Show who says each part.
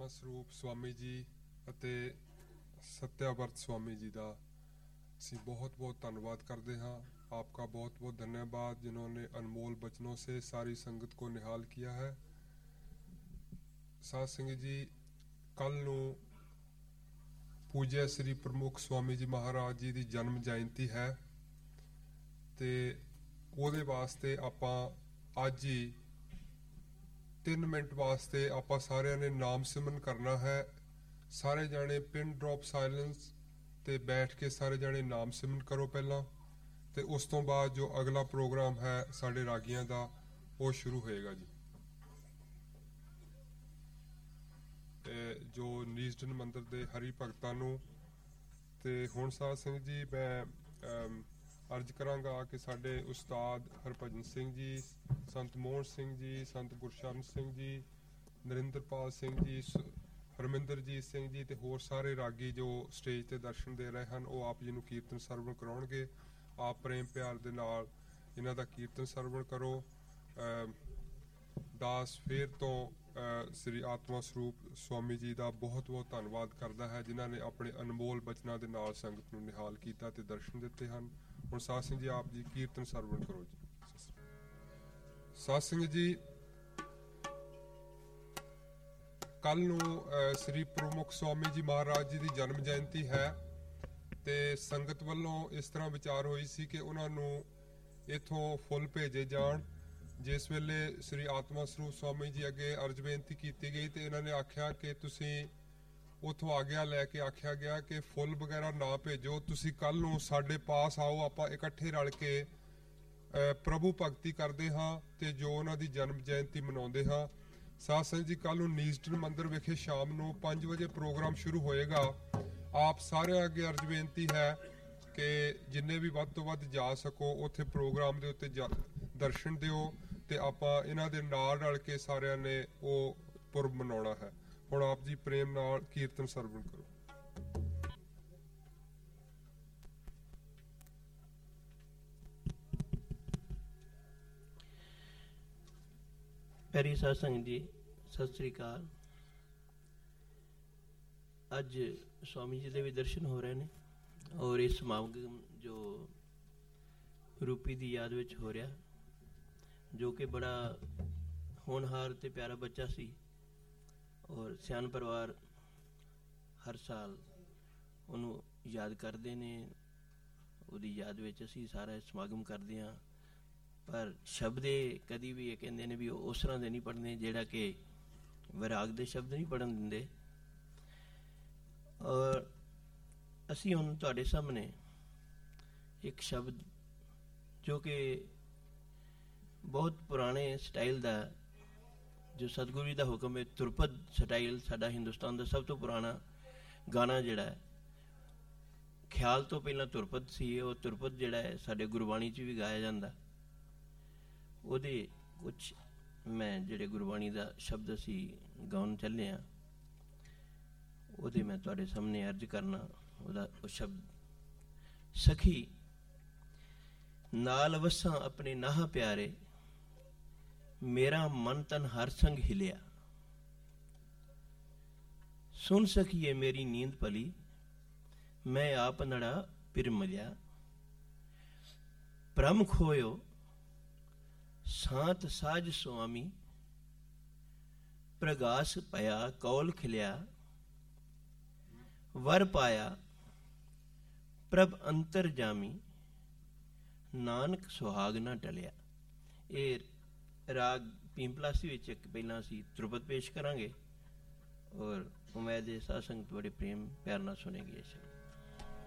Speaker 1: ਆਤਮਾ ਸਰੂਪ ਸਵਾਮੀ ਜੀ ਅਤੇ ਸਤਿਆਵਰਤ ਸਵਾਮੀ ਜੀ ਦਾ ਅਸੀਂ ਬਹੁਤ ਬਹੁਤ ਧੰਨਵਾਦ करते हैं आपका बहुत बहुत धन्यवाद जिन्होंने अनमोल बचनों से सारी संगत को निहाल किया है ਸਾਧ ਸੰਗਤ ਜੀ ਕੱਲ ਨੂੰ ਪੂਜਿਆ ਸ੍ਰੀ ਪ੍ਰਮੁੱਖ ਸਵਾਮੀ ਜੀ ਮਹਾਰਾਜ ਜੀ ਦੀ ਜਨਮ ਜਯੰਤੀ ਹੈ ਤੇ ਉਹਦੇ ਵਾਸਤੇ ਆਪਾਂ ਅੱਜ ਹੀ 3 ਮਿੰਟ ਵਾਸਤੇ ਆਪਾਂ ਸਾਰਿਆਂ ਨੇ ਨਾਮ ਸਿਮਰਨ ਕਰਨਾ ਹੈ। ਸਾਰੇ ਜਾਣੇ ਪਿਨ ਡ੍ਰੌਪ ਸਾਇਲੈਂਸ ਤੇ ਬੈਠ ਕੇ ਸਾਰੇ ਜਾਣੇ ਨਾਮ ਸਿਮਰਨ ਕਰੋ ਪਹਿਲਾਂ ਤੇ ਉਸ ਤੋਂ ਬਾਅਦ ਜੋ ਅਗਲਾ ਪ੍ਰੋਗਰਾਮ ਹੈ ਸਾਡੇ ਰਾਗੀਆਂ ਦਾ, ਉਹ ਸ਼ੁਰੂ ਹੋਏਗਾ ਜੀ। ਤੇ ਜੋ ਨੀਸਟਨ ਮੰਦਿਰ ਦੇ ਹਰੀ ਭਗਤਾਂ ਨੂੰ ਤੇ ਹੁਣ ਸਾਧ ਸਿੰਘ ਜੀ, ਮੈਂ ਅਰਜ਼ ਕਰਾਂਗਾ ਕਿ ਸਾਡੇ ਉਸਤਾਦ ਹਰਭਜਨ ਸਿੰਘ ਜੀ ਸੰਤ ਮੋਹਨ ਸਿੰਘ ਜੀ ਸੰਤ ਗੁਰਸ਼ਰਨ ਸਿੰਘ ਜੀ ਨਰਿੰਦਰਪਾਲ ਸਿੰਘ ਜੀ ਹਰਮਿੰਦਰਜੀਤ ਸਿੰਘ ਜੀ ਤੇ ਹੋਰ ਸਾਰੇ ਰਾਗੀ ਜੋ ਸਟੇਜ ਤੇ ਦਰਸ਼ਨ ਦੇ ਰਹੇ ਹਨ ਉਹ ਆਪ ਜੀ ਨੂੰ ਕੀਰਤਨ ਸਰਵਣ ਕਰਾਉਣਗੇ। ਆਪ ਪ੍ਰੇਮ ਪਿਆਰ ਦੇ ਨਾਲ ਇਹਨਾਂ ਦਾ ਕੀਰਤਨ ਸਰਵਣ ਕਰੋ। ਅਮ, ਦਾਸ ਫੇਰ ਤੋਂ ਅ, ਸ੍ਰੀ ਆਤਮਾ ਸਰੂਪ ਸਵਾਮੀ ਜੀ ਦਾ ਬਹੁਤ ਬਹੁਤ ਧੰਨਵਾਦ ਕਰਦਾ ਹੈ ਜਿਨ੍ਹਾਂ ਨੇ ਆਪਣੇ ਅਨਮੋਲ ਬਚਨਾਂ ਦੇ ਨਾਲ ਸੰਗਤ ਨੂੰ ਨਿਹਾਲ ਕੀਤਾ ਤੇ ਦਰਸ਼ਨ ਦਿੱਤੇ ਹਨ। ਹੁਣ ਸਾਧ ਸਿੰਘ ਜੀ, ਆਪ ਜੀ ਕੀਰਤਨ ਸਰਵਣ ਕਰੋ ਜੀ। ਸਾਧ ਸਿੰਘ ਜੀ, ਕੱਲ ਨੂੰ ਸ੍ਰੀ ਪ੍ਰਮੁੱਖ ਸਵਾਮੀ ਜੀ ਮਹਾਰਾਜ ਜੀ ਦੀ ਜਨਮ ਜਯੰਤੀ ਹੈ ਤੇ ਸੰਗਤ ਵੱਲੋਂ ਇਸ ਤਰ੍ਹਾਂ ਵਿਚਾਰ ਹੋਈ ਸੀ ਕਿ ਉਹਨਾਂ ਨੂੰ ਇਥੋਂ ਫੁੱਲ ਭੇਜੇ ਜਾਣ। ਜਿਸ ਵੇਲੇ ਸ੍ਰੀ ਆਤਮਾ ਸਰੂਪ ਸਵਾਮੀ ਜੀ ਅੱਗੇ ਅਰਜ ਬੇਨਤੀ ਕੀਤੀ ਗਈ ਤੇ ਇਹਨਾਂ ਨੇ ਆਖਿਆ ਕਿ ਤੁਸੀਂ ਉਥੋਂ ਆਗਿਆ ਲੈ ਕੇ ਆਖਿਆ ਗਿਆ ਕਿ ਫੁੱਲ ਵਗੈਰਾ ਨਾ ਭੇਜੋ, ਤੁਸੀਂ ਕੱਲ ਨੂੰ ਸਾਡੇ ਪਾਸ ਆਓ, ਆਪਾਂ ਇਕੱਠੇ ਰਲ ਕੇ ਪ੍ਰਭੂ ਭਗਤੀ ਕਰਦੇ ਹਾਂ ਤੇ ਜੋ ਉਹਨਾਂ ਦੀ ਜਨਮ ਜਯੰਤੀ ਮਨਾਉਂਦੇ ਹਾਂ। ਸਾਧ ਸੰਗਤ ਜੀ ਕੱਲ ਨੂੰ ਨੀਸਟਨ ਮੰਦਿਰ ਵਿਖੇ ਸ਼ਾਮ ਨੂੰ 5 ਵਜੇ ਪ੍ਰੋਗਰਾਮ ਸ਼ੁਰੂ ਹੋਏਗਾ। ਆਪ ਸਾਰਿਆਂ ਅੱਗੇ ਅਰਜ ਬੇਨਤੀ ਹੈ ਕਿ ਜਿੰਨੇ ਵੀ ਵੱਧ ਤੋਂ ਵੱਧ ਜਾ ਸਕੋ, ਉੱਥੇ ਪ੍ਰੋਗਰਾਮ ਦੇ ਉੱਤੇ ਜਾ- ਦਰਸ਼ਨ ਦਿਓ ਤੇ ਆਪਾਂ ਇਹਨਾਂ ਦੇ ਨਾਲ ਰਲ ਕੇ ਸਾਰਿਆਂ ਨੇ ਉਹ ਪੁਰਬ ਮਨਾਉਣਾ ਹੈ। ਹੁਣ ਆਪ ਜੀ ਪ੍ਰੇਮ ਨਾਲ ਕੀਰਤਨ ਸਰਵਣ ਕਰੋ।
Speaker 2: ਪਿਆਰੀ ਸਾਧ ਜੀ, ਸਤਿ ਸ੍ਰੀ ਅਕਾਲ। ਅੱਜ ਸਵਾਮੀ ਜੀ ਦੇ ਵੀ ਦਰਸ਼ਨ ਹੋ ਰਹੇ ਨੇ ਔਰ ਇਸ ਸਮਾਗਮ ਜੋ ਰੂਪੀ ਦੀ ਯਾਦ ਵਿੱਚ ਹੋ ਰਿਹਾ, ਜੋ ਕਿ ਬੜਾ ਹੋਣਹਾਰ ਤੇ ਪਿਆਰਾ ਬੱਚਾ ਸੀ। ਔਰ ਸਿਆਣ ਪਰਿਵਾਰ ਹਰ ਸਾਲ ਉਹਨੂੰ ਯਾਦ ਕਰਦੇ ਨੇ। ਉਹਦੀ ਯਾਦ ਵਿੱਚ ਅਸੀਂ ਸਾਰਾ ਸਮਾਗਮ ਕਰਦੇ ਹਾਂ। ਪਰ ਸ਼ਬਦ ਇਹ ਕਦੀ ਵੀ ਇਹ ਕਹਿੰਦੇ ਨੇ ਵੀ ਉਹ ਉਸ ਤਰ੍ਹਾਂ ਦੇ ਨਹੀਂ ਪੜ੍ਹਨੇ ਜਿਹੜਾ ਕਿ ਵਿਰਾਗ ਦੇ ਸ਼ਬਦ ਨਹੀਂ ਪੜਨ ਦਿੰਦੇ। ਔਰ ਅਸੀਂ ਹੁਣ ਤੁਹਾਡੇ ਸਾਹਮਣੇ ਇੱਕ ਸ਼ਬਦ ਜੋ ਕਿ ਬਹੁਤ ਪੁਰਾਣੇ ਸਟਾਈਲ ਦਾ ਜੋ ਸਤਿਗੁਰੂ ਜੀ ਦਾ ਹੁਕਮ ਹੈ ਤੁਰਪਦ ਸਟਾਈਲ ਸਾਡਾ ਹਿੰਦੁਸਤਾਨ ਦਾ ਸਭ ਤੋਂ ਪੁਰਾਣਾ ਗਾਣਾ ਜਿਹੜਾ ਹੈ, ਖਿਆਲ ਤੋਂ ਪਹਿਲਾਂ ਤੁਰਪਦ ਸੀ ਉਹ ਤੁਰਪਦ ਜਿਹੜਾ ਹੈ ਸਾਡੇ ਗੁਰਬਾਣੀ 'ਚ ਵੀ ਗਾਇਆ ਜਾਂਦਾ। ਉਹਦੇ ਕੁਝ ਮੈਂ ਜਿਹੜੇ ਗੁਰਬਾਣੀ ਦਾ ਸ਼ਬਦ ਅਸੀਂ ਗਾਉਣ ਚੱਲੇ ਆ ਉਹਦੇ ਮੈਂ ਤੁਹਾਡੇ ਸਾਹਮਣੇ ਅਰਜ਼ ਕਰਨਾ, ਉਹਦਾ ਉਹ ਸ਼ਬਦ, ਸਖੀ, ਨਾਲ ਵਸਾਂ ਆਪਣੇ ਨਾਹ ਪਿਆਰੇ मेरा मन तन हर संग हिलिया। सुन सकिए मेरी नींद पली, मैं आप नड़ा पिर मलिया। भ्रम खोयो, सात साज स्वामी, प्रगास पया कौल खिलिया। वर पाया, प्रभ अंतर जामी, नानक सुहाग ना टलिया। एर ਰਾਗ ਪਿੰਪਲਾਸੀ ਵਿੱਚ ਇੱਕ ਪਹਿਲਾਂ ਅਸੀਂ ਤ੍ਰਿਪਤ ਪੇਸ਼ ਕਰਾਂਗੇ ਔਰ ਉਮੀਦ ਹੈ ਸਾਧ ਸੰਗਤ ਬੜੇ ਪ੍ਰੇਮ ਪਿਆਰ ਨਾਲ ਸੁਣੇਗੀ ਇਹ ਸ਼ਬਦ।